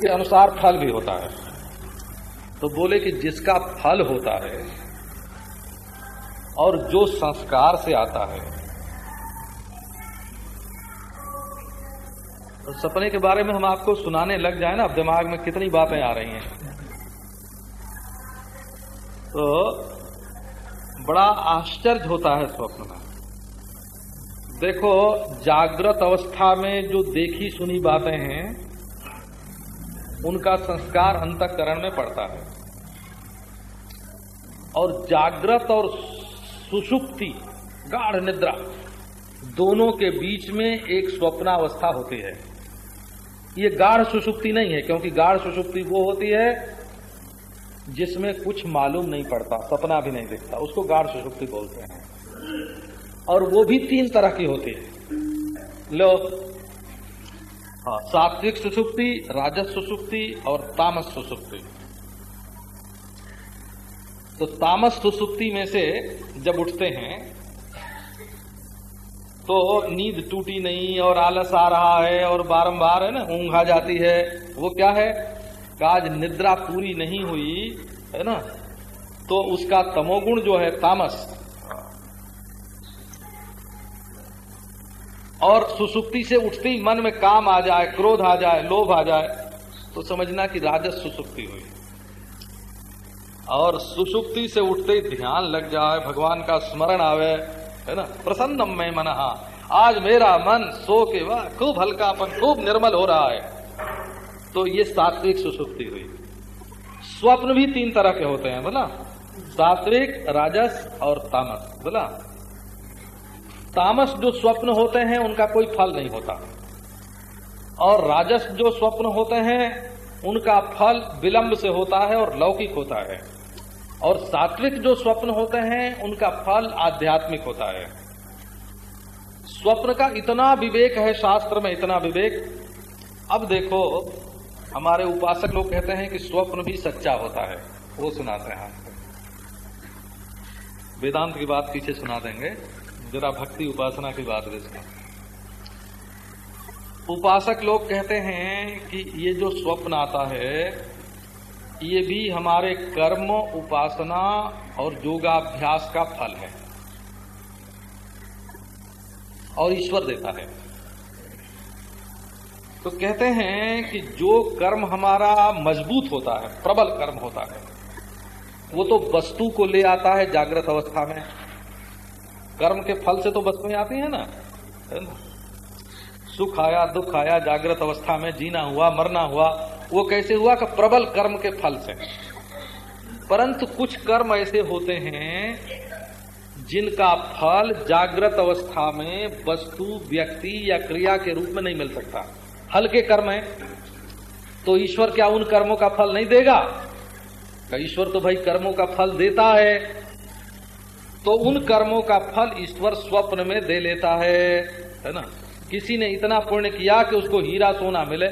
के अनुसार फल भी होता है। तो बोले कि जिसका फल होता है और जो संस्कार से आता है तो सपने के बारे में हम आपको सुनाने लग जाए ना, अब दिमाग में कितनी बातें आ रही हैं। तो बड़ा आश्चर्य होता है स्वप्न में। देखो, जागृत अवस्था में जो देखी सुनी बातें हैं उनका संस्कार अंतकरण में पड़ता है। और जागृत और सुषुप्ति गाढ़ निद्रा, दोनों के बीच में एक स्वप्नावस्था होती है। ये गाढ़ सुषुप्ति नहीं है, क्योंकि गाढ़ सुषुप्ति वो होती है जिसमें कुछ मालूम नहीं पड़ता, सपना भी नहीं दिखता, उसको गाढ़ सुषुप्ति बोलते हैं। और वो भी तीन तरह की होती है। लो हाँ सात्विक सुसुप्ति, राजस सुसुप्ति और तामस सुसुप्ति। तो तामस सुसुप्ति में से जब उठते हैं तो नींद टूटी नहीं और आलस आ रहा है और बारंबार है ना, ऊंघ आ जाती है। वो क्या है? आज निद्रा पूरी नहीं हुई, है ना? तो उसका तमोगुण जो है, तामस और सुसुप्ति से उठते ही मन में काम आ जाए, क्रोध आ जाए, लोभ आ जाए तो समझना कि राजस सुसुप्ति हुई। और सुसुप्ति से उठते ही ध्यान लग जाए, भगवान का स्मरण आवे, है ना? प्रसन्नम में मन। आज मेरा मन सो के वाह, खूब हल्कापन, खूब निर्मल हो रहा है। तो ये सात्विक सुसुप्ति हुई। स्वप्न भी तीन तरह के होते हैं, बोला। सात्विक, राजस और तामस, बोला। तामस जो स्वप्न होते हैं, उनका कोई फल नहीं होता। और राजस जो स्वप्न होते हैं, उनका फल विलंब से होता है और लौकिक होता है। और सात्विक जो स्वप्न होते हैं, उनका फल आध्यात्मिक होता है। स्वप्न का इतना विवेक है, शास्त्र में इतना विवेक। अब देखो, हमारे उपासक लोग कहते हैं कि स्वप्न भी सच्चा होता है। वो सुनाते हैं आपको। वेदांत की बात पीछे सुना देंगे। जरा भक्ति उपासना की बात देखना उपासक लोग कहते हैं कि ये जो स्वप्न आता है, ये भी हमारे कर्म, उपासना और योगाभ्यास का फल है। और ईश्वर देता है। तो कहते हैं कि जो कर्म हमारा मज़बूत होता है, प्रबल कर्म होता है, वो तो वस्तु को ले आता है जागृत अवस्था में। कर्म के फल से तो वस्तुएँ आती है ना। है ना? सुख आया, दुख आया, जागृत अवस्था में जीना हुआ, मरना हुआ, वो कैसे हुआ कि प्रबल कर्म के फल से। परंतु कुछ कर्म ऐसे होते हैं जिनका फल जागृत अवस्था में वस्तु, व्यक्ति या क्रिया के रूप में नहीं मिल सकता। हल्के कर्म है। तो ईश्वर क्या उन कर्मों का फल नहीं देगा? ईश्वर तो भाई कर्मों का फल देता है? तो उन कर्मों का फल ईश्वर स्वप्न में दे लेता है। है ना? किसी ने इतना पुण्य किया कि उसको हीरा सोना मिले।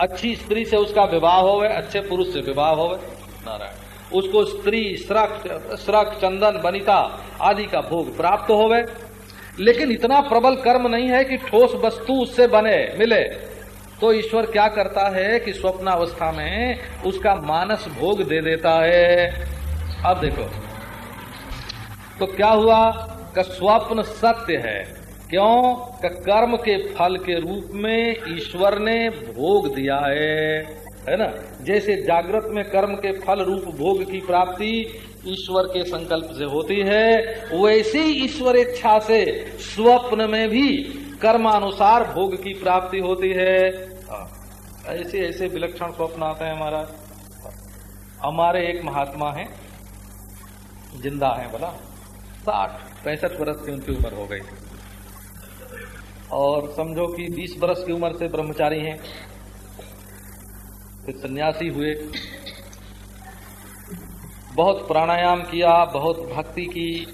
अच्छी स्त्री से उसका विवाह होवे, अच्छे पुरुष से विवाह होवे, नारायण। उसको स्त्री, श्रक श्रक, चंदन बनिता आदि का भोग प्राप्त होवे। लेकिन इतना प्रबल कर्म नहीं है कि ठोस वस्तु उससे बने, मिले। तो ईश्वर क्या करता है कि स्वप्नावस्था में उसका मानस भोग दे देता है। अब देखो तो क्या हुआ? का स्वप्न सत्य है। क्यों? का कर्म के फल के रूप में ईश्वर ने भोग दिया है। है ना? जैसे जागृत में कर्म के फल रूप भोग की प्राप्ति ईश्वर के संकल्प से होती है वैसे ही ईश्वर इच्छा से स्वप्न में भी कर्मानुसार भोग की प्राप्ति होती है। हाँ, ऐसे ऐसे विलक्षण स्वप्न आते हैं हमारा। हमारे एक महात्मा है ज़िंदा है बोला। साठ पैंसठ वर्ष की उनकी उम्र हो गई। और समझो कि 20 वर्ष की उम्र से ब्रह्मचारी हैं। फिर सन्यासी हुए। बहुत प्राणायाम किया, बहुत भक्ति की,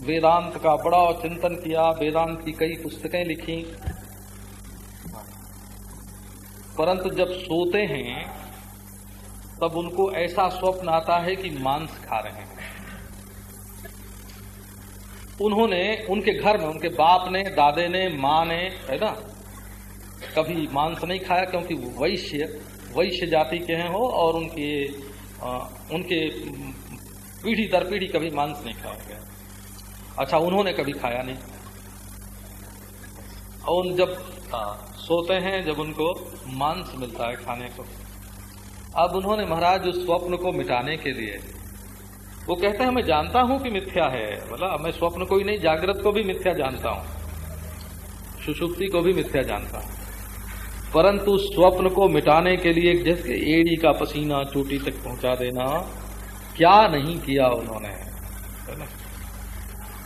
वेदांत का बड़ा चिंतन किया, वेदांत की कई पुस्तकें लिखी। परंतु जब सोते हैं, तब उनको ऐसा स्वप्न आता है कि मांस खा रहे हैं। उन्होंने उनके घर में उनके बाप ने दादे ने माँ ने है ना? कभी मांस नहीं खाया क्योंकि वैश्य वैश्य जाति के हैं हो और उनके आ, उनके पीढ़ी दर पीढ़ी कभी मांस नहीं खाया गया। अच्छा उन्होंने कभी खाया नहीं। और जब आ, सोते हैं जब उनको मांस मिलता है खाने को अब उन्होंने महाराज उस स्वप्न को मिटाने के लिए वो कहते हैं, मैं जानता हूँ कि मिथ्या है। बोला मैं स्वप्न को ही नहीं, जागृत को भी मिथ्या जानता हूँ। सुषुप्ति को भी मिथ्या जानता हूँ। परंतु स्वप्न को मिटाने के लिए जैसे एड़ी का पसीना चोटी तक पहुँचा देना, क्या नहीं किया उन्होंने? है ना?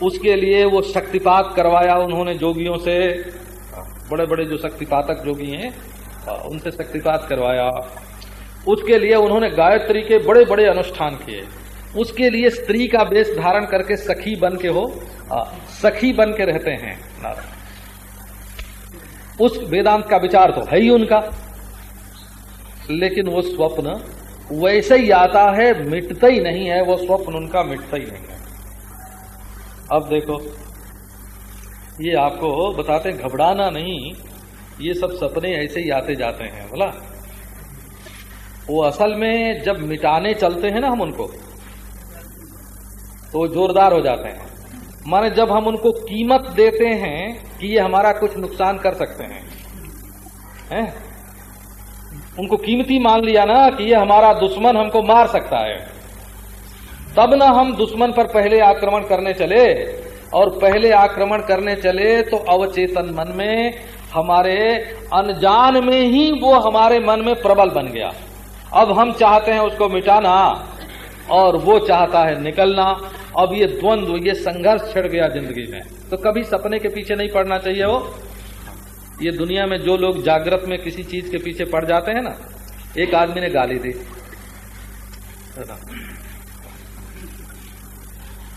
उसके लिए वो शक्तिपात करवाया उन्होंने जोगियों से। बड़े बड़े जो शक्तिपातक जोगी हैं, उनसे शक्तिपात करवाया। उसके लिए उन्होंने गायत्री के बड़े बड़े अनुष्ठान किए। उसके लिए स्त्री का वेश धारण करके सखी बन के हो सखी बन के रहते हैं उस वेदांत का विचार तो है ही उनका। लेकिन वो स्वप्न वैसे ही आता है, मिटता ही नहीं है, वो स्वप्न उनका मिटता ही नहीं है। अब देखो, ये आपको बताते घबराना नहीं, ये सब सपने ऐसे ही आते जाते हैं, बोला। वो असल में जब मिटाने चलते हैं ना हम उनको तो वो जोरदार हो जाते हैं। माने जब हम उनको कीमत देते हैं कि ये हमारा कुछ नुकसान कर सकते हैं हैं? उनको कीमती मान लिया ना कि ये हमारा दुश्मन हमको मार सकता है। तब ना हम दुश्मन पर पहले आक्रमण करने चले और पहले आक्रमण करने चले तो अवचेतन मन में हमारे अनजान में ही वो हमारे मन में प्रबल बन गया। अब हम चाहते हैं उसको मिटाना। और वो चाहता है निकलना। अब ये द्वंद्व, ये संघर्ष छिड़ गया ज़िंदगी में। तो कभी सपने के पीछे नहीं पड़ना चाहिए वो। ये दुनिया में जो लोग जागृत में किसी चीज़ के पीछे पड़ जाते हैं ना, एक आदमी ने गाली दी।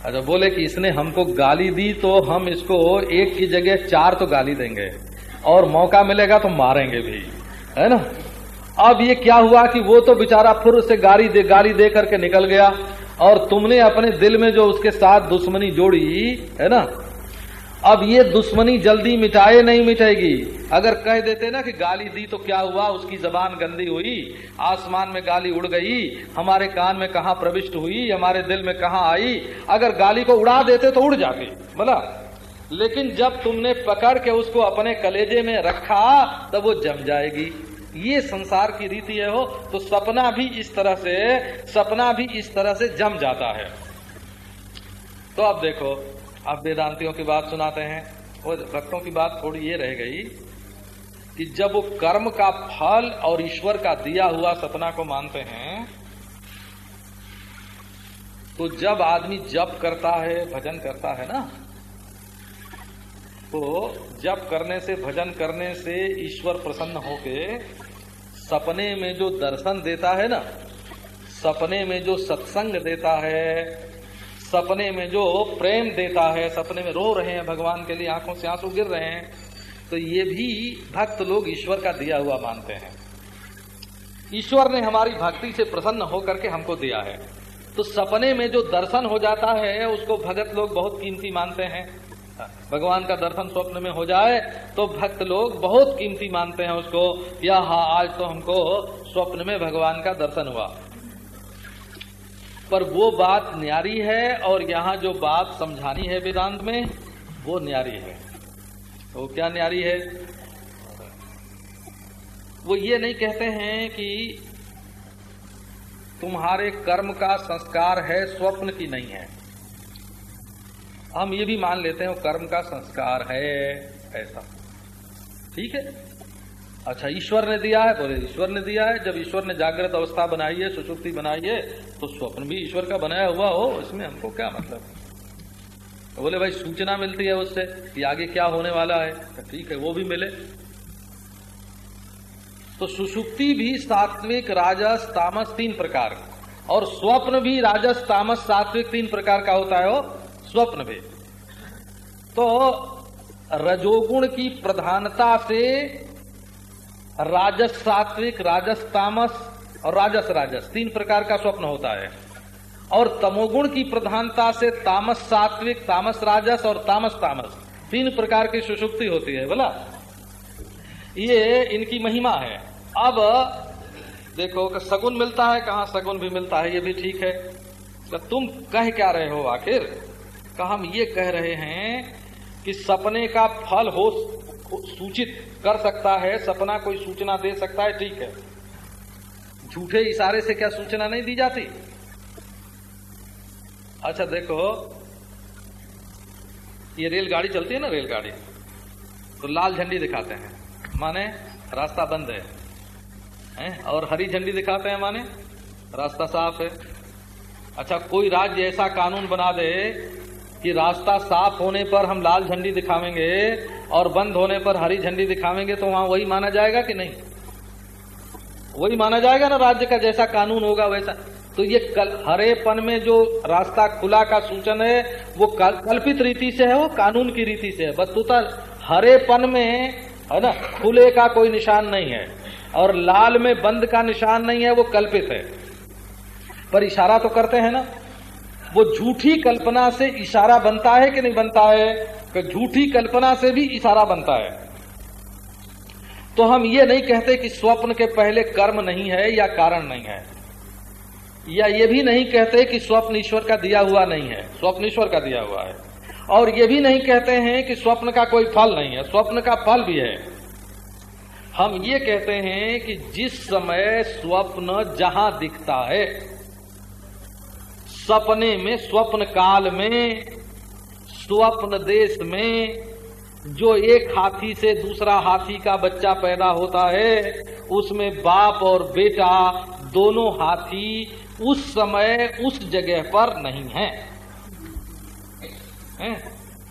अच्छा बोले कि इसने हमको गाली दी तो हम इसको एक की जगह चार तो गाली देंगे। और मौका मिलेगा तो मारेंगे भी। है ना? अब ये क्या हुआ कि वो तो बेचारा फिर उसे गाड़ी दे, गाली दे करके निकल गया। और तुमने अपने दिल में जो उसके साथ दुश्मनी जोड़ी, है ना? अब ये दुश्मनी जल्दी मिटाए, नहीं मिटेगी। अगर कह देते ना कि गाली दी तो क्या हुआ? उसकी जबान गंदी हुई, आसमान में गाली उड़ गई, हमारे कान में कहा प्रविष्ट हुई, हमारे दिल में कहा आई? अगर गाली को उड़ा देते तो उड़ जाती, बोला? लेकिन जब तुमने पकड़ के उसको अपने कलेजे में रखा, तब वो जम जाएगी। ये संसार की रीति है हो तो सपना भी इस तरह से, सपना भी इस तरह से जम जाता है। तो अब देखो, अब वेदांतियों की बात सुनाते हैं, और भक्तों की बात थोड़ी ये रह गई कि जब वो कर्म का फल और ईश्वर का दिया हुआ सपना को मानते हैं तो जब आदमी जप करता है, भजन करता है ना तो जप करने से, भजन करने से ईश्वर प्रसन्न होके सपने में जो दर्शन देता है ना, सपने में जो सत्संग देता है, सपने में जो प्रेम देता है, सपने में रो रहे हैं, भगवान के लिए आँखों से आँसू गिर रहे हैं तो ये भी भक्त लोग ईश्वर का दिया हुआ मानते हैं। ईश्वर ने हमारी भक्ति से प्रसन्न होकर के हमको दिया है। तो सपने में जो दर्शन हो जाता है, उसको भगत लोग बहुत कीमती मानते हैं। भगवान का दर्शन स्वप्न में हो जाए तो भक्त लोग बहुत कीमती मानते हैं उसको, या हाँ आज तो हमको स्वप्न में भगवान का दर्शन हुआ। पर वो बात न्यारी है, और यहाँ जो बात समझानी है वेदांत में, वो न्यारी है। तो क्या न्यारी है? वो ये नहीं कहते हैं कि तुम्हारे कर्म का संस्कार है, स्वप्न की नहीं है। हम ये भी मान लेते हैं कर्म का संस्कार है, ऐसा। ठीक है? अच्छा ईश्वर ने दिया है बोले ईश्वर ने दिया है। जब ईश्वर ने जागृत अवस्था बनाई है, सुषुप्ति बनाई है तो स्वप्न भी ईश्वर का बनाया हुआ हो, इसमें हमको क्या मतलब? तो बोले, भाई, सूचना मिलती है उससे कि आगे क्या होने वाला है। तो ठीक है, वो भी मिले। तो सुषुप्ति भी सात्विक, राजस, तामस, तीन प्रकार। और स्वप्न भी राजस, तामस, सात्विक तीन प्रकार का होता है, वो स्वप्न भी तो रजोगुण की प्रधानता से राजस सात्विक, राजस तामस और राजस राजस तीन प्रकार का स्वप्न होता है। और तमोगुण की प्रधानता से तामस सात्विक, तामस राजस और तामस तामस तीन प्रकार की सुषुप्ति होती है, बोला? ये इनकी महिमा है। अब देखो, कि सगुन मिलता है, कहा सगुन भी मिलता है, ये भी ठीक है। तो तुम कह क्या रहे हो आखिर? का हम ये कह रहे हैं कि सपने का फल हो सूचित कर सकता है सपना कोई सूचना दे सकता है ठीक है। झूठे इशारे से क्या सूचना नहीं दी जाती? अच्छा देखो ये रेलगाड़ी चलती है ना रेलगाड़ी? तो लाल झंडी दिखाते हैं। माने रास्ता बंद है, हैं? और हरी झंडी दिखाते हैं माने? रास्ता साफ़ है। अच्छा कोई राज्य ऐसा कानून बना दे कि रास्ता साफ़ होने पर हम लाल झंडी दिखावेंगे और बंद होने पर हरी झंडी दिखावेंगे तो वहाँ वही माना जाएगा कि नहीं? वही माना जाएगा ना राज्य का जैसा कानून होगा वैसा। तो ये कल हरेपन में जो रास्ता खुला का सूचन है वो कल, कल्पित रीति से है वो कानून की रीति से है। वस्तुतः हरेपन में है ना खुले का कोई निशान नहीं है और लाल में बंद का निशान नहीं है वो कल्पित है। पर इशारा तो करते हैं ना। वो झूठी कल्पना से इशारा बनता है कि नहीं बनता है? कि झूठी कल्पना से भी इशारा बनता है। तो हम ये नहीं कहते कि स्वप्न के पहले कर्म नहीं है या कारण नहीं है। या ये भी नहीं कहते कि स्वप्न ईश्वर का दिया हुआ नहीं है। स्वप्न ईश्वर का दिया हुआ है। और ये भी नहीं कहते हैं कि स्वप्न का कोई फल नहीं है। स्वप्न का फल भी है। हम ये कहते हैं कि जिस समय स्वप्न जहाँ दिखता है सपने में स्वप्न काल में स्वप्न देश में जो एक हाथी से दूसरा हाथी का बच्चा पैदा होता है उसमें बाप और बेटा दोनों हाथी उस समय उस जगह पर नहीं है, है?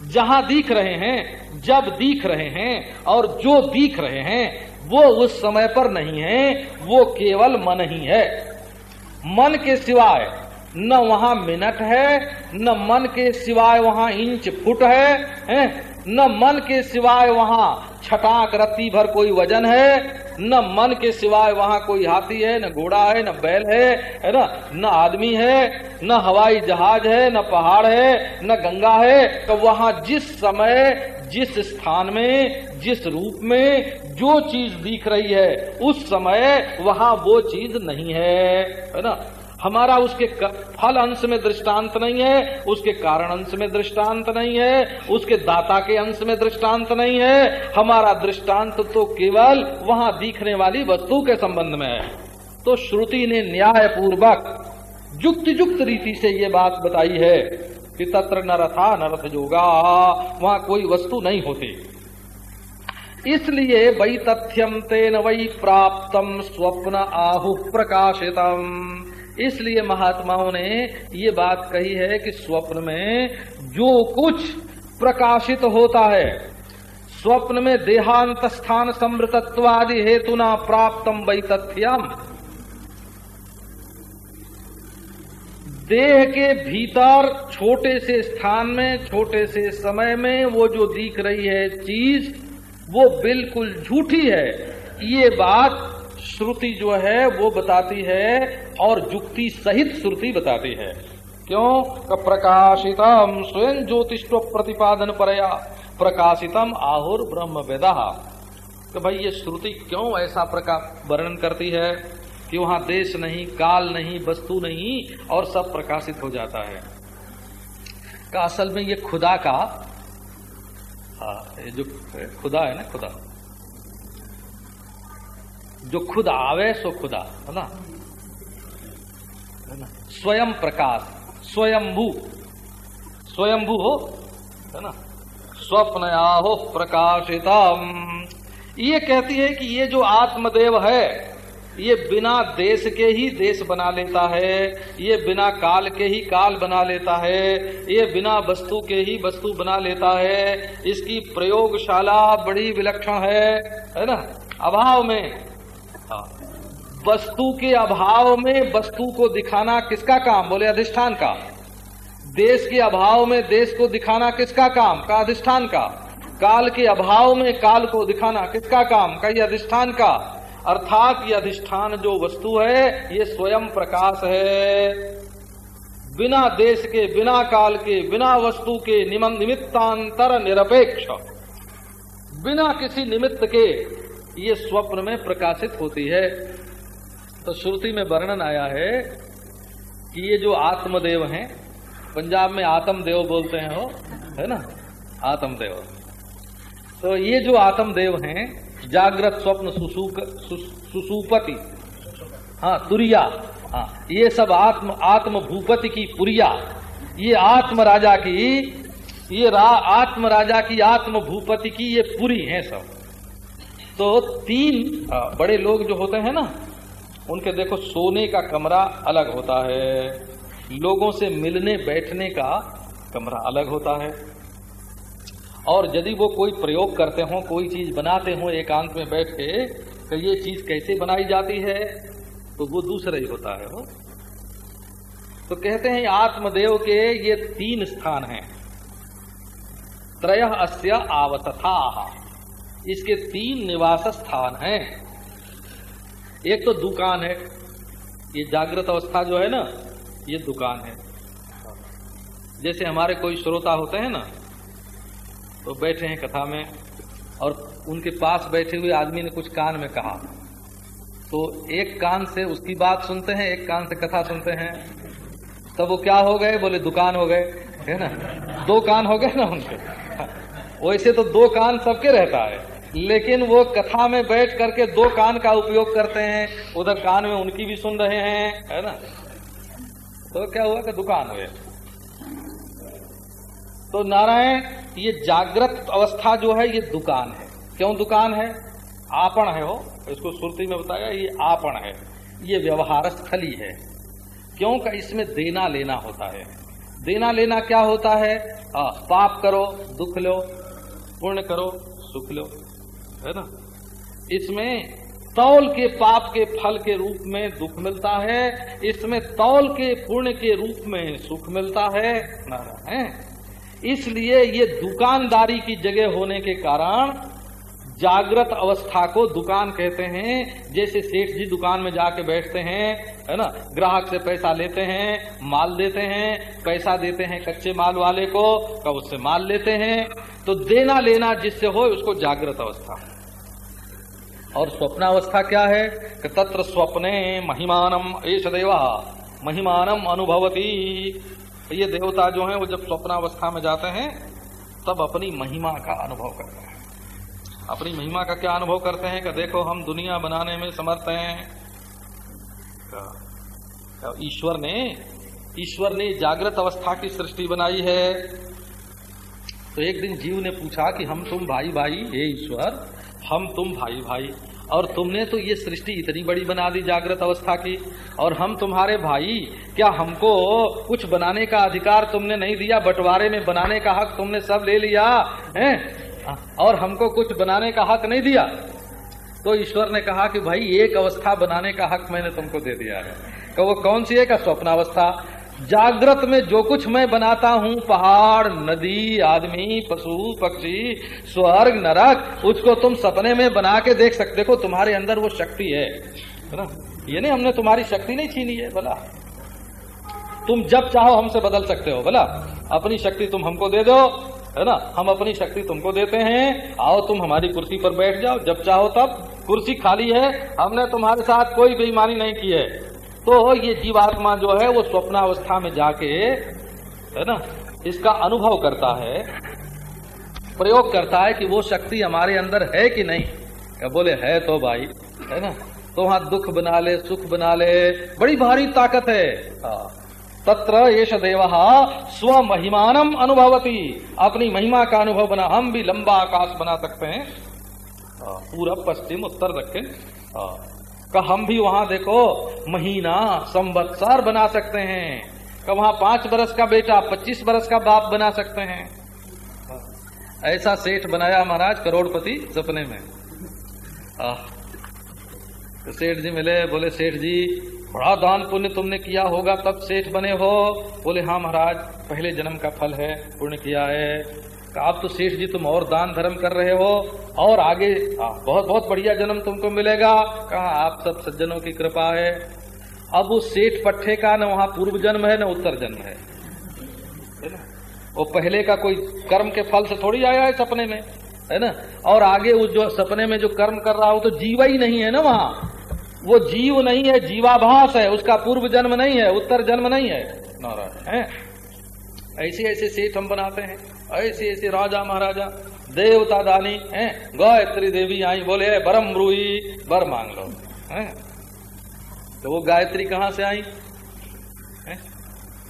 जहाँ दिख रहे हैं जब दिख रहे हैं और जो दिख रहे हैं वो उस समय पर नहीं है वो केवल मन ही है मन के सिवाय न वहाँ मिनट है न मन के सिवाय वहाँ इंच फुट है, है? न मन के सिवाय वहाँ छटाक रत्ती भर कोई वज़न है न मन के सिवाय वहाँ कोई हाथी है न घोड़ा है न बैल है है ना न आदमी है न हवाई जहाज़ है न पहाड़ है न गंगा है तो वहाँ जिस समय जिस स्थान में जिस रूप में जो चीज़ दिख रही है उस समय वहाँ वो चीज़ नहीं है है ना हमारा उसके फल अंश में दृष्टांत नहीं है, उसके कारण अंश में दृष्टांत नहीं है, उसके दाता के अंश में दृष्टांत नहीं है। हमारा दृष्टांत तो केवल वहाँ दिखने वाली वस्तु के संबंध में है। तो श्रुति ने न्याय पूर्वक युक्त युक्त रीति से ये बात बताई है कि तत्र न रथा न रथ जोगा, वहाँ कोई वस्तु नहीं होती। इसलिए वही तथ्यम तेन वही प्राप्तम स्वप्न आहु प्रकाशितम। इसलिए महात्माओं ने ये बात कही है कि स्वप्न में जो कुछ प्रकाशित होता है, स्वप्न में देहांत स्थान समृतत्वादि हेतु न प्राप्तम वही तथ्यम देह के भीतर छोटे से स्थान में, छोटे से समय में वो जो दिख रही है चीज़, वो बिल्कुल झूठी है। ये बात श्रुति जो है, वो बताती है और जुक्ति सहित श्रुति बताती है। क्यों? प्रकाशितम स्वयं ज्योतिष प्रतिपादन परया। प्रकाशितम आहुर ब्रह्म वेदा। तो भाई ये श्रुति क्यों ऐसा प्रकाश वर्णन करती है? कि वहाँ देश नहीं, काल नहीं, वस्तु नहीं और सब प्रकाशित हो जाता है। का असल में ये खुदा का हाँ ये जो, खुदा है ना, खुदा। जो खुद आवे, सो खुदा, है ना? स्वयं प्रकाश, स्वयंभू स्वयंभू हो, है ना? स्वप्न आहो प्रकाशितम। ये कहती है कि ये जो आत्मदेव है, ये बिना देश के ही देश बना लेता है, ये बिना काल के ही काल बना लेता है, ये बिना वस्तु के ही वस्तु बना लेता है, इसकी प्रयोगशाला बड़ी विलक्षण है है ना? अभाव में वस्तु के अभाव में वस्तु को दिखाना किसका काम? बोले, अधिष्ठान का। देश के अभाव में देश को दिखाना किसका काम? का अधिष्ठान का। काल के अभाव में काल को दिखाना किसका काम? का ये अधिष्ठान का। अर्थात ये अधिष्ठान जो वस्तु है, ये स्वयं प्रकाश है। बिना देश के, बिना काल के, बिना वस्तु के निमित्तांतर निरपेक्ष। बिना किसी निमित्त के ये स्वप्न में प्रकाशित होती है। तो श्रुति में वर्णन आया है कि ये जो आत्मदेव हैं पंजाब में आत्मदेव बोलते हैं वो है ना? आत्मदेव। तो ये जो आत्मदेव हैं जागृत स्वप्न सुसूक सुसूपति। हाँ तुरिया। हाँ ये सब आत्म आत्म भूपति की पुरिया। ये आत्म राजा की ये रा, आत्म राजा की आत्म भूपति की ये पुरी है सब। तो तीन बड़े लोग जो होते हैं ना, उनके देखो, सोने का कमरा अलग होता है। लोगों से मिलने, बैठने का कमरा अलग होता है। और यदि वो कोई प्रयोग करते हो, कोई चीज़ बनाते हो एकांत में बैठ के तो ये चीज़ कैसे बनाई जाती है? तो वो दूसरा ही होता है वो। तो कहते हैं, आत्मदेव के ये तीन स्थान हैं। त्रय अस्य आवतथा इसके तीन निवास स्थान हैं। एक तो दुकान है। ये जागृत अवस्था जो है ना, ये दुकान है। जैसे हमारे कोई श्रोता होते हैं ना तो बैठे हैं कथा में, और उनके पास बैठे हुए आदमी ने कुछ कान में कहा। तो एक कान से उसकी बात सुनते हैं, एक कान से कथा सुनते हैं। तब वो क्या हो गए? बोले, दुकान हो गए। है ना? दो कान हो गए ना उनके? वैसे तो दो कान सबके रहता है। लेकिन वो कथा में बैठ करके दो कान का उपयोग करते हैं उधर कान में उनकी भी सुन रहे हैं है ना? तो क्या हुआ कि दुकान हुए। तो नारायण ये जागृत अवस्था जो है ये दुकान है। क्यों दुकान है? आपण है वो। इसको सुरती में बताया ये आपण है। ये व्यवहार स्थली है। क्यों का इसमें देना लेना होता है। देना लेना क्या होता है? आ, पाप करो दुख लो पुण्य करो सुख लो। है ना? इसमें तौल के पाप के फल के रूप में दुख मिलता है, इसमें तौल के पुण्य के रूप में सुख मिलता है है इसलिए ये दुकानदारी की जगह होने के कारण जागृत अवस्था को दुकान कहते हैं। जैसे सेठ जी दुकान में जाके बैठते हैं, है ना? ग्राहक से पैसा लेते हैं, माल देते हैं, पैसा देते हैं कच्चे माल वाले को कब उससे माल लेते हैं। तो देना लेना जिससे हो, उसको जागृत अवस्था। और स्वप्नावस्था क्या है? कि तत्र स्वप्ने महिमानम ऐश देवा, महिमानम अनुभवती। ये देवता जो है, वो जब स्वप्नावस्था में जाते हैं, तब अपनी महिमा का अनुभव करते हैं। अपनी महिमा का क्या अनुभव करते हैं? कि देखो, हम दुनिया बनाने में समर्थ हैं। ईश्वर ने ईश्वर ने जागृत अवस्था की सृष्टि बनाई है। तो एक दिन जीव ने पूछा कि हम तुम भाई भाई हे ईश्वर हम तुम भाई भाई और तुमने तो ये सृष्टि इतनी बड़ी बना दी जागृत अवस्था की। और हम तुम्हारे भाई, क्या हमको कुछ बनाने का अधिकार तुमने नहीं दिया? बंटवारे में बनाने का हक तुमने सब ले लिया? है? और हमको कुछ बनाने का हक नहीं दिया? तो ईश्वर ने कहा कि भाई, एक अवस्था बनाने का हक मैंने तुमको दे दिया है। वो कौन सी है का स्वप्नावस्था जागृत में जो कुछ मैं बनाता हूँ, पहाड़, नदी, आदमी, पशु, पक्षी, स्वर्ग, नरक, उसको तुम सपने में बना के देख सकते देखो तुम्हारे अंदर वो शक्ति है ना? ये नहीं, हमने तुम्हारी शक्ति नहीं छीनी है बोला तुम जब चाहो हमसे बदल सकते हो बोला अपनी शक्ति तुम हमको दे दो, है ना? हम अपनी शक्ति तुमको देते हैं। आओ तुम हमारी कुर्सी पर बैठ जाओ। जब चाहो तब। कुर्सी खाली है। हमने तुम्हारे साथ कोई बेईमानी नहीं की है। तो ये जीवात्मा जो है वो स्वप्नावस्था में जाके है ना इसका अनुभव करता है प्रयोग करता है कि वो शक्ति हमारे अंदर है कि नहीं क्या बोले है तो भाई है ना तो वहाँ दुख बना ले सुख बना ले बड़ी भारी ताकत है हाँ। तत्र येष देव स्व महिमानम अनुभवती अपनी महिमा का अनुभव बना हम भी लंबा आकाश बना सकते हैं हाँ, पूरब पश्चिम उत्तर दक्षिण हाँ। का हम भी वहाँ देखो, महीना, संवत्सर बना सकते हैं। का वहाँ पाँच बरस का बेटा, पच्चीस बरस का बाप बना सकते हैं। ऐसा सेठ बनाया महाराज करोड़पति सपने में। तो सेठ जी मिले, बोले, सेठ जी, बड़ा दान पुण्य तुमने किया होगा, तब सेठ बने हो। बोले हाँ महाराज, पहले जन्म का फल है, पुण्य किया है। आप तो शेष जी तुम और दान धर्म कर रहे हो और आगे आ, बहुत बहुत बढ़िया जन्म तुमको मिलेगा। कहा आप सब सज्जनों की कृपा है। अब उस सेठ पट्टे का न वहाँ पूर्व जन्म है न उत्तर जन्म है। वो पहले का कोई कर्म के फल से थोड़ी आया है सपने में है ना? और आगे उस जो सपने में जो कर्म कर रहा हो तो जीवा ही नहीं है ना वहाँ। वो जीव नहीं है जीवाभास है उसका पूर्व जन्म नहीं है उत्तर जन्म नहीं है। नारायण है? ऐसे ऐसे सेठ हम बनाते हैं, ऐसे ऐसे राजा महाराजा, देवता दानी, हैं? गायत्री देवी आई, बोले बरम रूई बर मांग लो। हैं? तो वो गायत्री कहाँ से आई?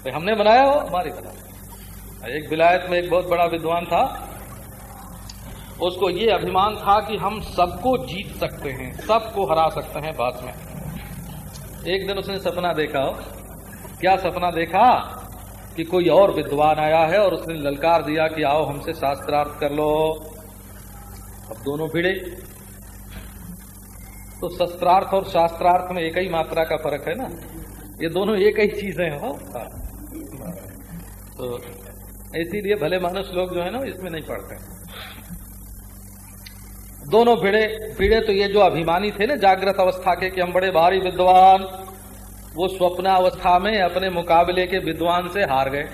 तो हमने बनाया हो हमारी बना एक विलायत में एक बहुत बड़ा विद्वान था। उसको ये अभिमान था कि हम सबको जीत सकते हैं, सबको हरा सकते हैं बात में। एक दिन उसने सपना देखा, हो। क्या सपना देखा? कि कोई और विद्वान आया है और उसने ललकार दिया कि आओ हमसे शास्त्रार्थ कर लो। अब दोनों भिड़े। तो शस्त्रार्थ और शास्त्रार्थ में एक ही मात्रा का फ़र्क है ना? ये दोनों एक ही चीज़ें हो। हाँ। तो इसीलिए भले मानुष लोग जो है ना, इसमें नहीं पढ़ते। दोनों भिड़े। भिड़े तो ये जो अभिमानी थे ना, जागृत अवस्था के कि हम बड़े भारी विद्वान। वो स्वप्नावस्था में अपने मुकाबले के विद्वान से हार गए।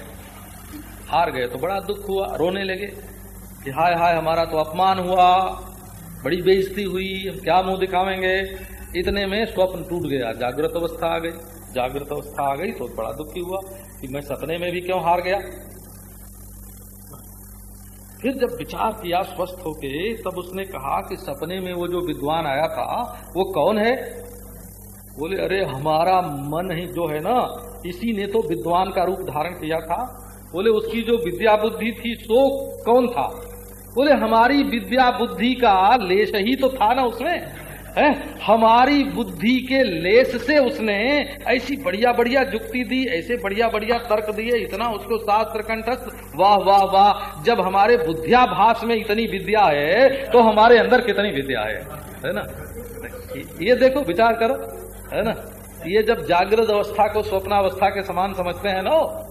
हार गए तो बड़ा दुख हुआ, रोने लगे कि हाय हाय, हमारा तो अपमान हुआ, बड़ी बेइज्जती हुई, हम क्या मुँह दिखावेंगे? इतने में स्वप्न टूट गया, जागृत अवस्था आ गई। जागृत अवस्था आ गई तो बड़ा दुखी हुआ कि मैं सपने में भी क्यों हार गया? फिर जब विचार किया स्वस्थ होके, तब उसने कहा कि सपने में वो जो विद्वान आया था, वो कौन है? बोले, अरे, हमारा मन ही जो है ना, इसी ने तो विद्वान का रूप धारण किया था। बोले, उसकी जो विद्या बुद्धि थी, सो कौन था? बोले, हमारी विद्या बुद्धि का लेश ही तो था ना उसमें, है? हमारी बुद्धि के लेस से उसने ऐसी बढ़िया बढ़िया जुक्ति दी, ऐसे बढ़िया बढ़िया तर्क दिए, इतना उसको शास्त्र कंठस्थ, वाह वाह वाह, जब हमारे बुद्धियाभास में इतनी विद्या है तो हमारे अंदर कितनी विद्या है है ना? ये देखो, विचार करो। है ना? ये जब जागृत अवस्था को स्वप्नावस्था के समान समझते हैं ना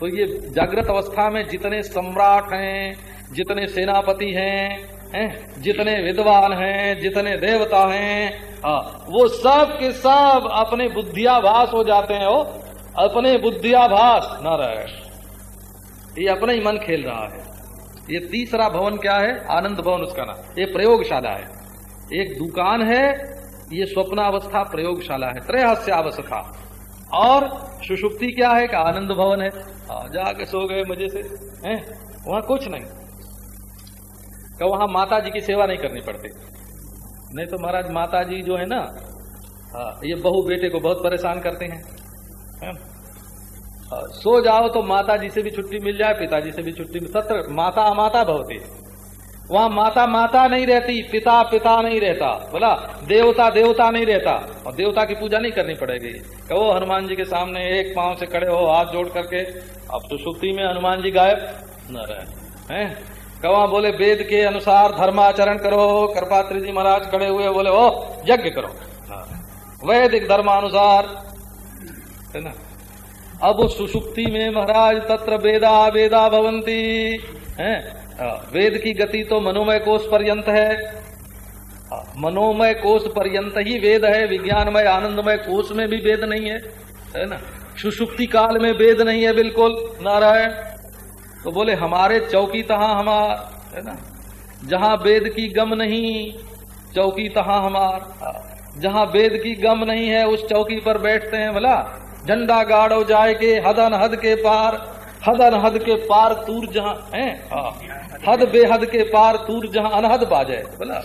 तो ये जागृत अवस्था में जितने सम्राट हैं जितने सेनापति हैं हैं जितने विद्वान हैं जितने देवता हैं आ, वो सब के सब अपने बुद्धियाभास हो जाते हैं वो। अपने बुद्धियाभास न रहे ये अपने ही मन खेल रहा है। ये तीसरा भवन क्या है? आनंद भवन उसका नाम। ये प्रयोगशाला है। एक दुकान है ये स्वप्नावस्था प्रयोगशाला है त्रयहस्यावस्था और सुषुप्ति क्या है? का आनंद भवन है। जाके सो गए मज़े से, हैं? वहाँ कुछ नहीं। का वहाँ माता जी की सेवा नहीं करनी पड़ती। नहीं तो महाराज माता जी जो है ना ये बहू बेटे को बहुत परेशान करते हैं, है? सो जाओ तो माता जी से भी छुट्टी मिल जाए, पिताजी से भी छुट्टी मिल सत्र माता अमाता बहुत वहाँ माता माता नहीं रहती, पिता पिता नहीं रहता। बोला, देवता देवता नहीं रहता। और देवता की पूजा नहीं करनी पड़ेगी। कहो, हनुमान जी के सामने एक पाँव से खड़े हो, हाथ जोड़ करके, अब तो में हनुमान जी गायब न रहे। हैं? कवा बोले, वेद के अनुसार धर्माचरण करो, कृपात्री जी महाराज खड़े हुए बोले ओ यज्ञ करो। वैदिक धर्मानुसार, है ना? अब सुषुप्ति में महाराज तत्र वेदा वेदा भवंती है? वेद की गति तो मनोमय कोष पर्यंत है। मनोमय कोष पर्यंत ही वेद है, विज्ञानमय, आनंदमय कोष में भी वेद नहीं है है ना? सुषुप्ति काल में वेद नहीं है बिल्कुल, नारायण। तो बोले, हमारे चौकी तहा हमार, है ना? जहाँ वेद की गम नहीं, चौकी तहा हमार। जहाँ वेद की गम नहीं है, उस चौकी पर बैठते हैं बोला झंडा गाड़ो जाए के हदन हद के पार। हदन अनहद के पार तूर जहाँ है हद बेहद के पार तूर जहाँ अनहद बाजे, बोला।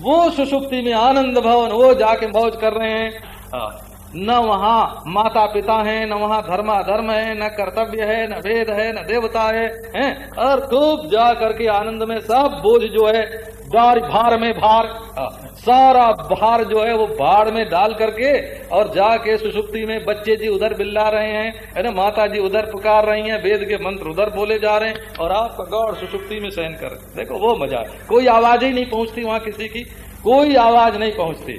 वो सुषुप्ति में आनंद भवन, वो जाके मौज कर रहे हैं। हाँ। न वहाँ माता पिता है, न वहाँ धर्मा धर्म है, न कर्तव्य है, न वेद है, न देवता है, हैं। और खूब जा करके आनंद में सब बोझ जो है दार भार में भार हाँ। सारा भार जो है वो बाढ़ में डाल करके और जाके सुषुप्ति में बच्चे जी उधर बिल्ला रहे हैं, है ना, माता जी उधर पुकार रही हैं, वेद के मंत्र उधर बोले जा रहे हैं और आपका गौर सुषुप्ति में सहन कर देखो, वो मज़ा कोई आवाज़ ही नहीं पहुँचती वहाँ किसी की, कोई आवाज़ नहीं पहुँचती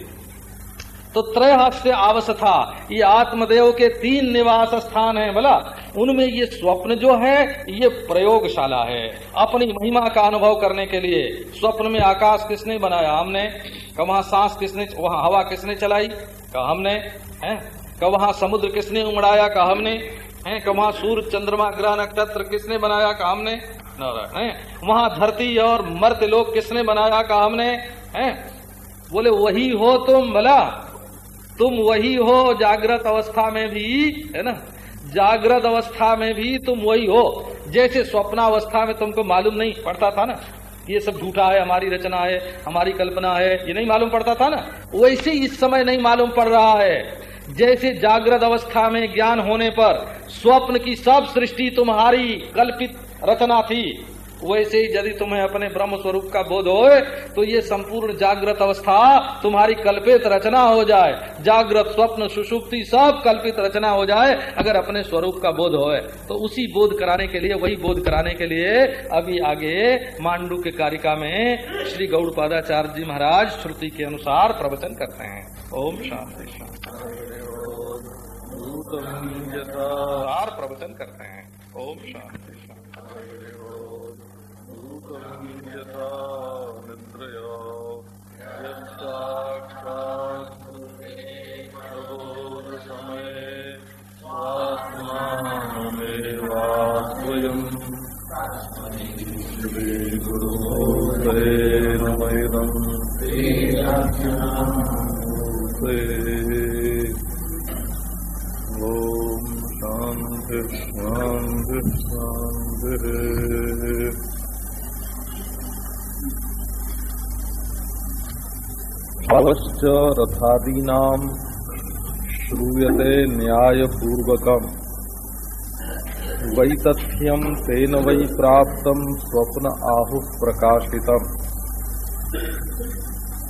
तो त्रयहस्य अवस्था ये आत्मदेव के तीन निवास स्थान है बोला उनमें ये स्वप्न जो है, ये प्रयोगशाला है, अपनी महिमा का अनुभव करने के लिए। स्वप्न में आकाश किसने बनाया? हमने। का वहाँ सांस किसने, वहाँ हवा किसने चलाई? का हमने, है? का वहाँ समुद्र किसने उमड़ाया? का हमने, है? का वहाँ सूर्य चंद्रमा ग्रह नक्षत्र किसने बनाया? कहा हमने वहाँ धरती और मर्त लोग किसने बनाया? कहा हमने, है? बोले, वही हो तुम, भला। तुम वही हो जागृत अवस्था में भी, है ना? जागृत अवस्था में भी तुम वही हो। जैसे स्वप्नावस्था में तुमको मालूम नहीं पड़ता था ना ये सब झूठा है, हमारी रचना है, हमारी कल्पना है, ये नहीं मालूम पड़ता था ना? वैसे इस समय नहीं मालूम पड़ रहा है। जैसे जागृत अवस्था में ज्ञान होने पर स्वप्न की सब सृष्टि तुम्हारी कल्पित रचना थी वैसे ही यदि तुम्हें अपने ब्रह्म स्वरूप का बोध हो तो ये संपूर्ण जागृत अवस्था तुम्हारी कल्पित रचना हो जाए। जागृत स्वप्न सुषुप्ति सब कल्पित रचना हो जाए अगर अपने स्वरूप का बोध हो तो उसी बोध कराने के लिए वही बोध कराने के लिए अभी आगे मांडू के कारिका में श्री गौड़ पादाचार्य जी महाराज श्रुति के अनुसार प्रवचन करते हैं। ओम शांति प्रवचन करते हैं। ओम शांति यथा निद्रया यत्साक्षात्समये स्वात्मामेवास्वयम् श्रीगुरुतेनमैदम् ॐ शान्तिः शान्तिः शान्तिः अवश्च रथादीनाम श्रूयते न्यायपूर्वकम। वै तथ्यम तेन वै प्राप्त स्वप्न आहु प्रकाशित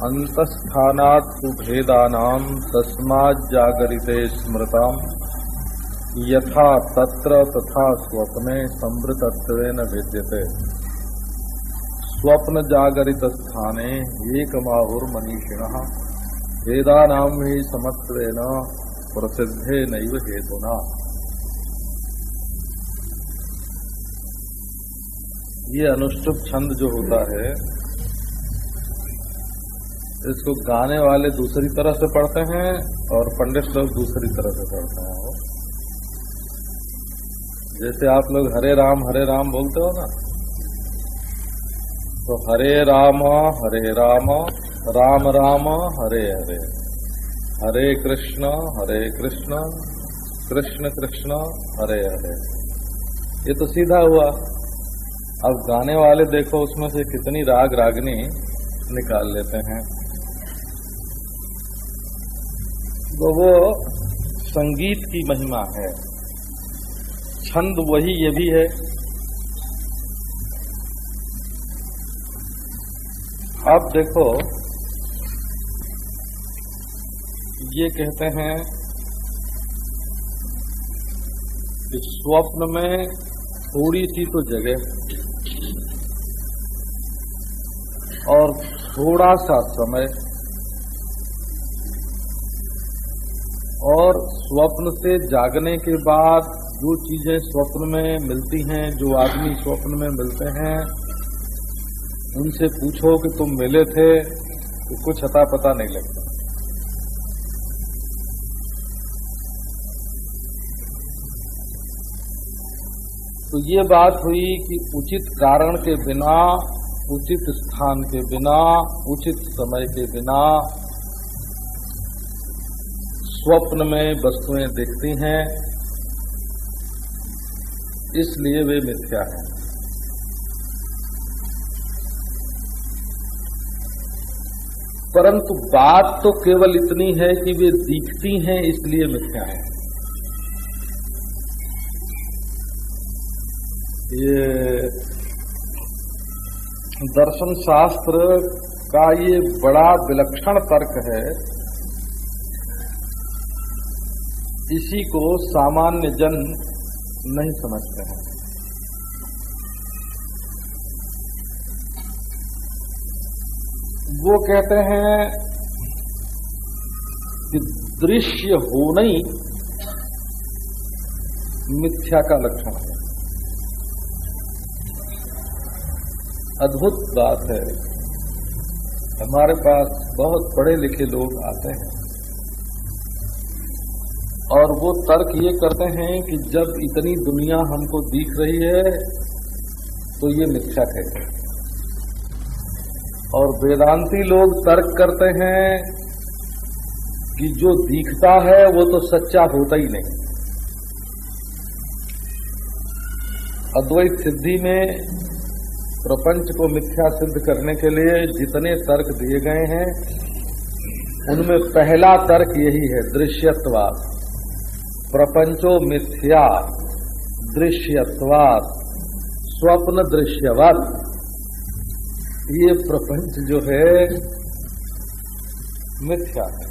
अंतस्थानात् भेदानाम तस्माज्जागरिते स्मृता यथा तत्र तथा स्वप्ने संवृतत्वेन विद्यते। स्वप्न जागरित स्थाने एक माहुर मनीषिण वेदा नाम ही समत्वेन प्रसिद्धे नैव हेतुना। ये अनुष्टुप छंद जो होता है, इसको गाने वाले दूसरी तरह से पढ़ते हैं और पंडित लोग दूसरी तरह से पढ़ते हैं। जैसे आप लोग हरे राम हरे राम बोलते हो ना तो हरे राम हरे राम राम राम, हरे हरे। हरे कृष्ण हरे कृष्ण कृष्ण कृष्ण, हरे हरे। ये तो सीधा हुआ। अब गाने वाले देखो, उसमें से कितनी राग रागनी निकाल लेते हैं। तो वो संगीत की महिमा है। छंद वही ये भी है। अब देखो, ये कहते हैं कि स्वप्न में थोड़ी सी तो जगह और थोड़ा सा समय और स्वप्न से जागने के बाद जो चीज़ें स्वप्न में मिलती हैं, जो आदमी स्वप्न में मिलते हैं उनसे पूछो कि तुम मिले थे तो कुछ अता पता नहीं लगता। तो ये बात हुई कि उचित कारण के बिना, उचित स्थान के बिना, उचित समय के बिना स्वप्न में वस्तुएँ दिखती हैं, इसलिए वे मिथ्या हैं। परंतु बात तो केवल इतनी है कि वे दिखती हैं, इसलिए मिथ्या है? ये दर्शन शास्त्र का ये बड़ा विलक्षण तर्क है। इसी को सामान्य जन नहीं समझते हैं। वो कहते हैं कि दृश्य ही मिथ्या का लक्षण है। अद्भुत बात है। हमारे पास बहुत पढ़े लिखे लोग आते हैं और वो तर्क ये करते हैं कि जब इतनी दुनिया हमको दिख रही है तो ये मिथ्या कहते हैं। और वेदांती लोग तर्क करते हैं कि जो दिखता है वो तो सच्चा होता ही नहीं। अद्वैत सिद्धि में प्रपंच को मिथ्या सिद्ध करने के लिए जितने तर्क दिए गए हैं, उनमें पहला तर्क यही है दृश्यत्वाद प्रपंचो मिथ्या दृश्यत्वाद स्वप्न दृश्यवाद ये प्रपंच जो है, मिथ्या है।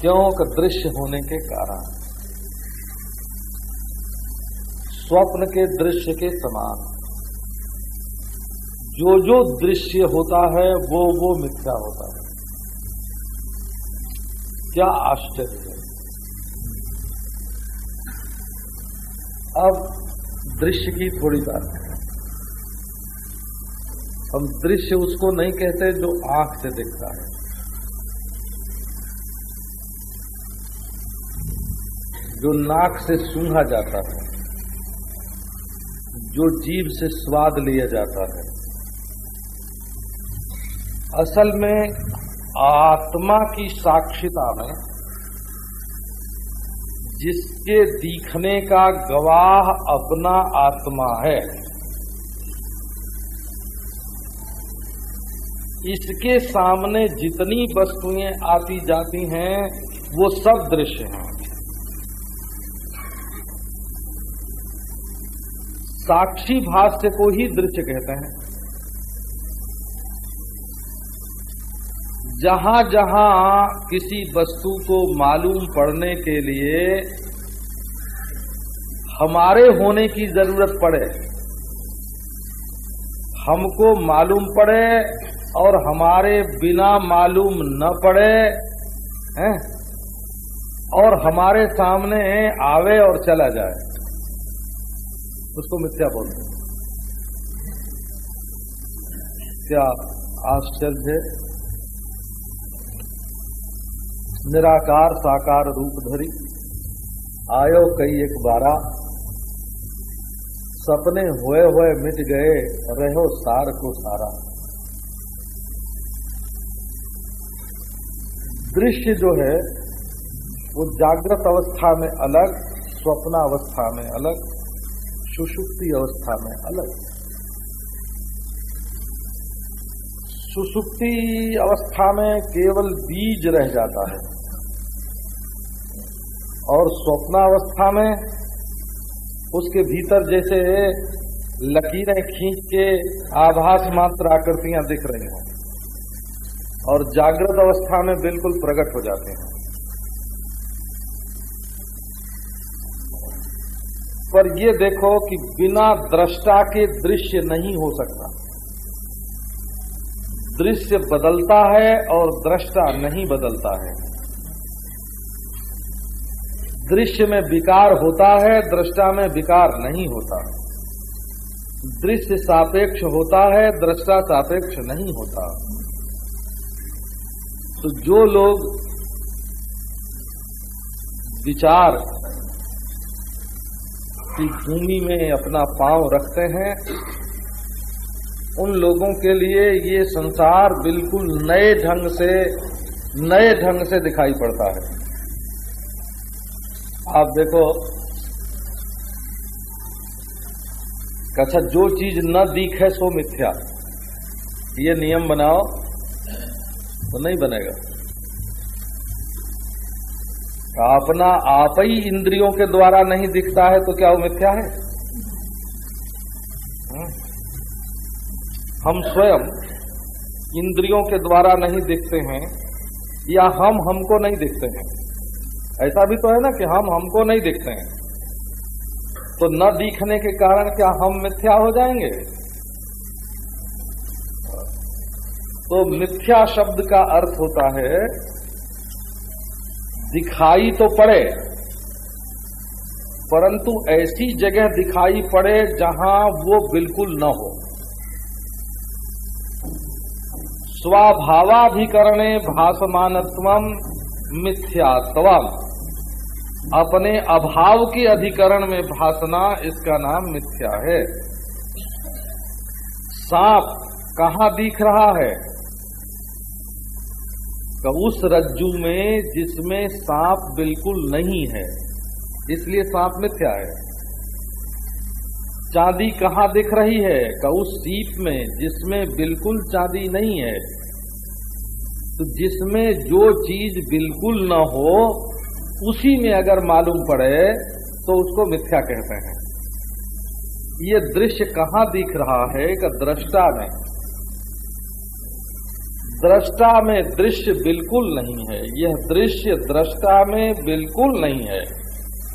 क्यों? दृश्य होने के कारण। स्वप्न के दृश्य के समान। जो जो दृश्य होता है वो वो मिथ्या होता है। क्या आश्चर्य है। अब दृश्य की थोड़ी बात है। हम दृश्य उसको नहीं कहते जो आँख से दिखता है। जो नाक से सूंघा जाता है, जो जीव से स्वाद लिया जाता है। असल में आत्मा की साक्षिता में जिसके दिखने का गवाह अपना आत्मा है इसके सामने जितनी वस्तुएँ आती जाती हैं, वो सब दृश्य हैं। साक्षी भाष्य को ही दृश्य कहते हैं। जहाँ जहाँ किसी वस्तु को मालूम पड़ने के लिए हमारे होने की ज़रूरत पड़े, हमको मालूम पड़े और हमारे बिना मालूम न पड़े, हैं? और हमारे सामने आवे और चला जाए। उसको मिथ्या बोलते हैं। क्या आश्चर्य? निराकार साकार रूप धरी, आयो कई एक बारा। सपने हुए हुए मिट गए, रहो सार को सारा। दृश्य जो है, वो जागृत अवस्था में अलग, स्वप्न अवस्था में अलग सुषुप्ति अवस्था में अलग। सुसुप्ति अवस्था में केवल बीज रह जाता है और स्वप्नावस्था में उसके भीतर जैसे लकीरें खींच के आभास मात्र आकृतियाँ दिख रही हैं। और जागृत अवस्था में बिल्कुल प्रकट हो जाते हैं। पर ये देखो कि बिना दृष्टा के दृश्य नहीं हो सकता। दृश्य बदलता है और दृष्टा नहीं बदलता है। दृश्य में विकार होता है, दृष्टा में विकार नहीं होता। दृश्य सापेक्ष होता है, दृष्टा सापेक्ष नहीं होता। तो जो लोग विचार की भूमि में अपना पाँव रखते हैं, उन लोगों के लिए ये संसार बिल्कुल नए ढंग से, नए ढंग से दिखाई पड़ता है। आप देखो अच्छा जो चीज़ न दिखे सो मिथ्या। ये नियम बनाओ तो नहीं बनेगा। अपना आप ही इंद्रियों के द्वारा नहीं दिखता है तो क्या वो मिथ्या है? हम्म। हम स्वयं इंद्रियों के द्वारा नहीं दिखते हैं, या हम हमको नहीं दिखते हैं। ऐसा भी तो है ना कि हम हमको नहीं दिखते हैं। तो न दिखने के कारण क्या हम मिथ्या हो जाएँगे? तो मिथ्या शब्द का अर्थ होता है, दिखाई तो पड़े, परंतु ऐसी जगह दिखाई पड़े जहाँ वो बिल्कुल न हो। स्वाभावाधिकरणे भाषमानत्व मिथ्यात्वम। अपने अभाव के अधिकरण में भासना इसका नाम मिथ्या है। सांप कहा दिख रहा है? उस रज्जू में जिसमें सांप बिल्कुल नहीं है, इसलिए सांप मिथ्या है? चांदी कहाँ दिख रही है? का उस सीप में जिसमें बिल्कुल चांदी नहीं है। तो जिसमें जो चीज़ बिल्कुल न हो, उसी में अगर मालूम पड़े तो उसको मिथ्या कहते हैं। ये दृश्य कहाँ दिख रहा है? का दृष्टा में। दृष्टा में दृश्य बिल्कुल नहीं है। यह दृश्य दृष्टा में बिल्कुल नहीं है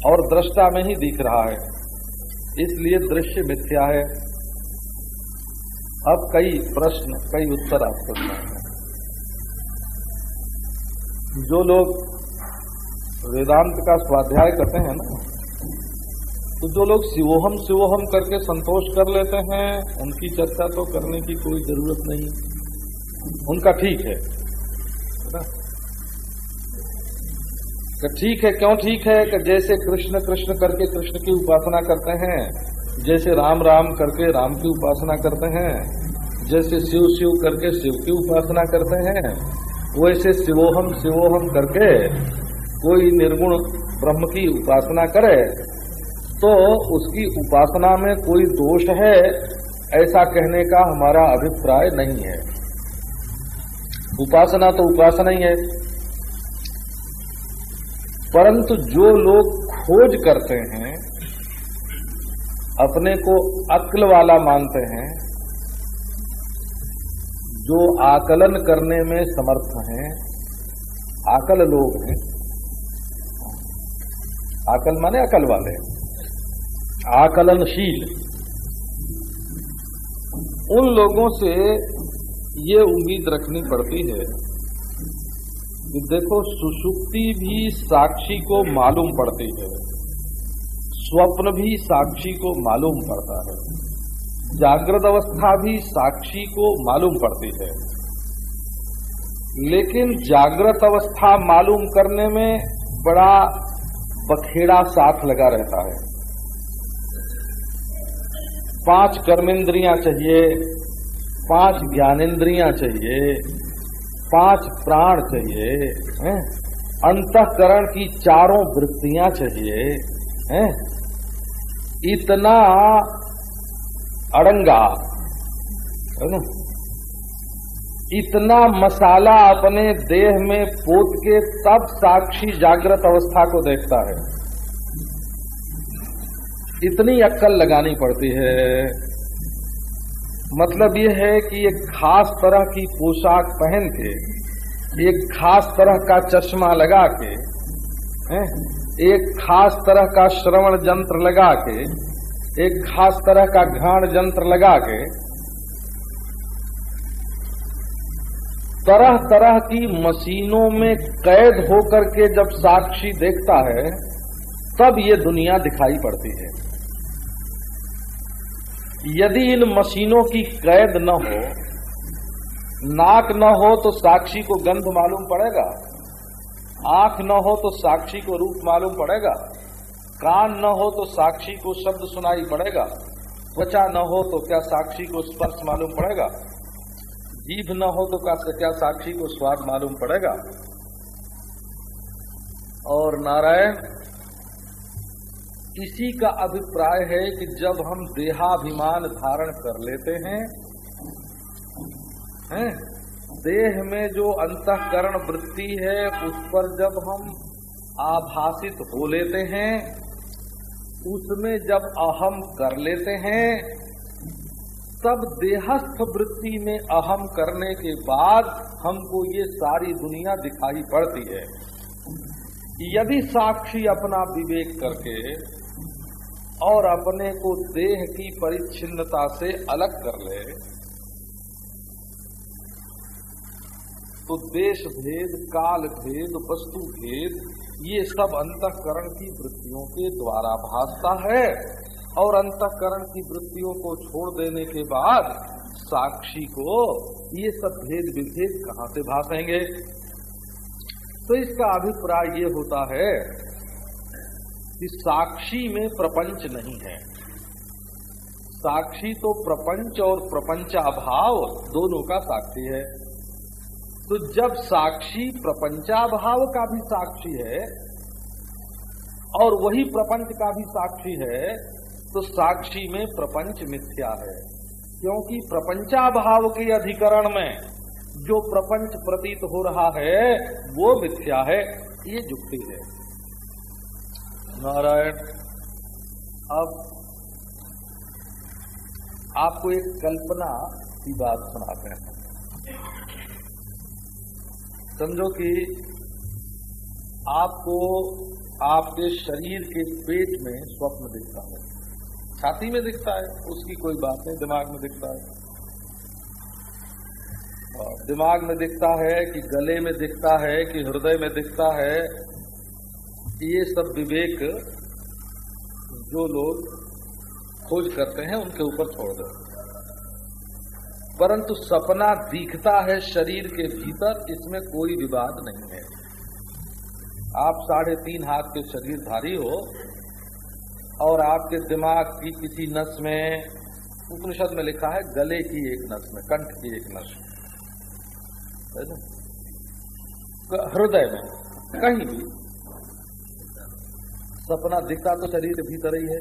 और दृष्टा में ही दिख रहा है। इसलिए दृश्य मिथ्या है। अब कई प्रश्न, कई उत्तर आप सकते हैं जो लोग वेदांत का स्वाध्याय करते हैं ना तो जो लोग शिवोहम शिवोहम करके संतोष कर लेते हैं, उनकी चर्चा तो करने की कोई ज़रूरत नहीं। उनका ठीक है। ठीक है, क्यों ठीक है? कि जैसे कृष्ण कृष्ण करके कृष्ण की उपासना करते हैं, जैसे राम राम करके राम की उपासना करते हैं, जैसे शिव शिव करके शिव की उपासना करते हैं, वैसे शिवोहम शिवोहम करके कोई निर्गुण ब्रह्म की उपासना करे तो उसकी उपासना में कोई दोष है, ऐसा कहने का हमारा अभिप्राय नहीं है। उपासना तो उपासना ही है। परंतु जो लोग खोज करते हैं, अपने को अक्ल वाला मानते हैं, जो आकलन करने में समर्थ हैं, आकल लोग हैं। आकल माने अकल वाले। आकलनशील। उन लोगों से ये उम्मीद रखनी पड़ती है कि देखो, सुसुप्ति भी साक्षी को मालूम पड़ती है। स्वप्न भी साक्षी को मालूम पड़ता है। जागृत अवस्था भी साक्षी को मालूम पड़ती है। लेकिन जागृत अवस्था मालूम करने में बड़ा बखेड़ा साथ लगा रहता है। पाँच कर्मेंद्रियाँ चाहिए पाँच ज्ञानेन्द्रियाँ चाहिए, पाँच प्राण चाहिए अंतकरण की चारों वृत्तियाँ चाहिए, हैं? इतना अड़ंगा, है ना? इतना मसाला अपने देह में पोत के तब साक्षी जागृत अवस्था को देखता है। इतनी अक्कल लगानी पड़ती है। मतलब ये है कि एक खास तरह की पोशाक पहन के एक खास तरह का चश्मा लगा के है? एक खास तरह का श्रवण यंत्र लगा के एक खास तरह का घाण यंत्र लगा के तरह तरह की मशीनों में कैद होकर के जब साक्षी देखता है, तब ये दुनिया दिखाई पड़ती है यदि इन मशीनों की कैद न हो, नाक न हो तो साक्षी को गंध मालूम पड़ेगा। आँख न हो तो साक्षी को रूप मालूम पड़ेगा। कान न हो तो साक्षी को शब्द सुनाई पड़ेगा। त्वचा न हो तो क्या साक्षी को स्पर्श मालूम पड़ेगा? जीभ न हो तो क्या साक्षी को स्वाद मालूम पड़ेगा? और नारायण इसी का अभिप्राय है कि जब हम देहाभिमान धारण कर लेते हैं हैं, देह में जो अंतकरण वृत्ति है, उस पर जब हम आभासित हो लेते हैं, उसमें जब अहम कर लेते हैं, तब देहस्थ वृत्ति में अहम करने के बाद हमको ये सारी दुनिया दिखाई पड़ती है। यदि साक्षी अपना विवेक करके और अपने को देह की परिच्छिन्नता से अलग कर ले तो देश भेद, काल भेद, वस्तु भेद, ये सब अंतकरण की वृत्तियों के द्वारा भासता है। और अंतकरण की वृत्तियों को छोड़ देने के बाद साक्षी को ये सब भेद विभेद कहाँ से भासेंगे? तो इसका अभिप्राय ये होता है कि साक्षी में प्रपंच नहीं है। साक्षी तो प्रपंच और प्रपंचाभाव दोनों का साक्षी है। तो जब साक्षी प्रपंचाभाव का भी साक्षी है और वही प्रपंच का भी साक्षी है तो साक्षी में प्रपंच मिथ्या है। क्योंकि प्रपंचाभाव के अधिकरण में जो प्रपंच प्रतीत हो रहा है, वो मिथ्या है, ये जुक्ति है। नारायण, अब आपको एक कल्पना की बात सुनाते हैं। समझो कि आपको आपके शरीर के पेट में स्वप्न दिखता है। छाती में दिखता है, उसकी कोई बात नहीं, दिमाग में दिखता है। दिमाग में दिखता है कि गले में दिखता है, कि हृदय में दिखता है ये सब विवेक जो लोग खोज करते हैं, उनके ऊपर छोड़ दो। परंतु सपना दिखता है शरीर के भीतर, इसमें कोई विवाद नहीं है। आप साढ़े तीन हाथ के शरीर शरीरधारी हो, और आपके दिमाग की किसी नस में, उपनिषद में लिखा है, गले की एक नस में, कंठ की एक नस में। हृदय में, कहीं भी। सपना दिखता तो शरीर भीतर ही है।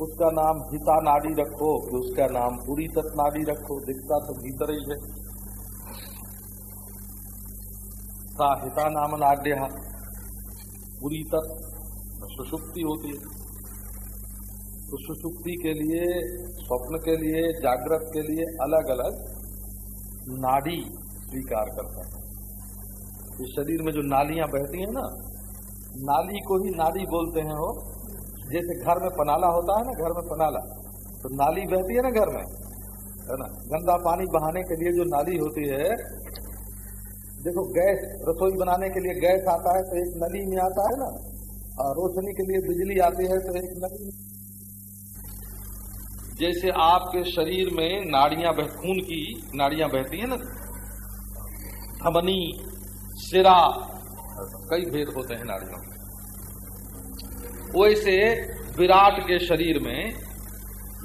उसका नाम हिता नाड़ी रखो कि उसका नाम पूरी तत् नाड़ी रखो, दिखता तो भीतर ही है। सा हिता नाम नाड्य, पूरी तत् सुषुप्ति होती है। तो सुसुप्ति के लिए, स्वप्न के लिए, जागृत के लिए अलग अलग नाड़ी स्वीकार करता है। इस शरीर में जो नालियाँ बहती हैं ना, नाली को ही नाली बोलते हैं वो। जैसे घर में पनाला होता है ना, घर में पनाला तो नाली बहती है ना घर में, है ना? गंदा पानी बहाने के लिए जो नाली होती है, देखो गैस, रसोई बनाने के लिए गैस आता है तो एक नली में आता है ना, और रोशनी के लिए बिजली आती है तो एक नली जैसे आपके शरीर में नाड़ियाँ बह, खून की नाड़ियाँ बहती है ना धमनी सिरा। कई भेद होते हैं नाड़ियों वैसे विराट के शरीर में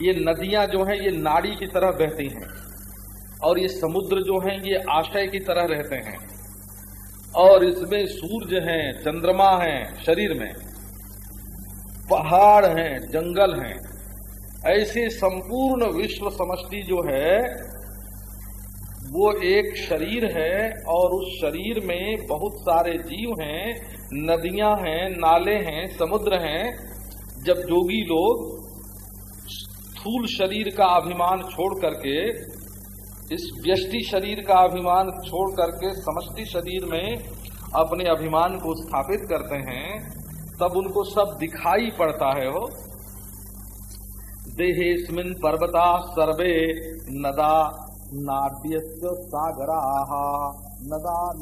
ये नदियाँ जो हैं, ये नाड़ी की तरह बहती हैं और ये समुद्र जो हैं, ये आशय की तरह रहते हैं। और इसमें सूर्य हैं, चंद्रमा हैं शरीर में। पहाड़ हैं, जंगल हैं। ऐसे संपूर्ण विश्व समष्टि जो है वो एक शरीर है और उस शरीर में बहुत सारे जीव हैं, नदियाँ हैं, नाले हैं, समुद्र हैं। जब जोगी लोग स्थूल शरीर का अभिमान छोड़ करके, इस व्यष्टि शरीर का अभिमान छोड़ करके समष्टि शरीर में अपने अभिमान को स्थापित करते हैं, तब उनको सब दिखाई पड़ता है हो देहेस्मिन् पर्वता सर्वे नदा नाड्यस्य सागरा। नदा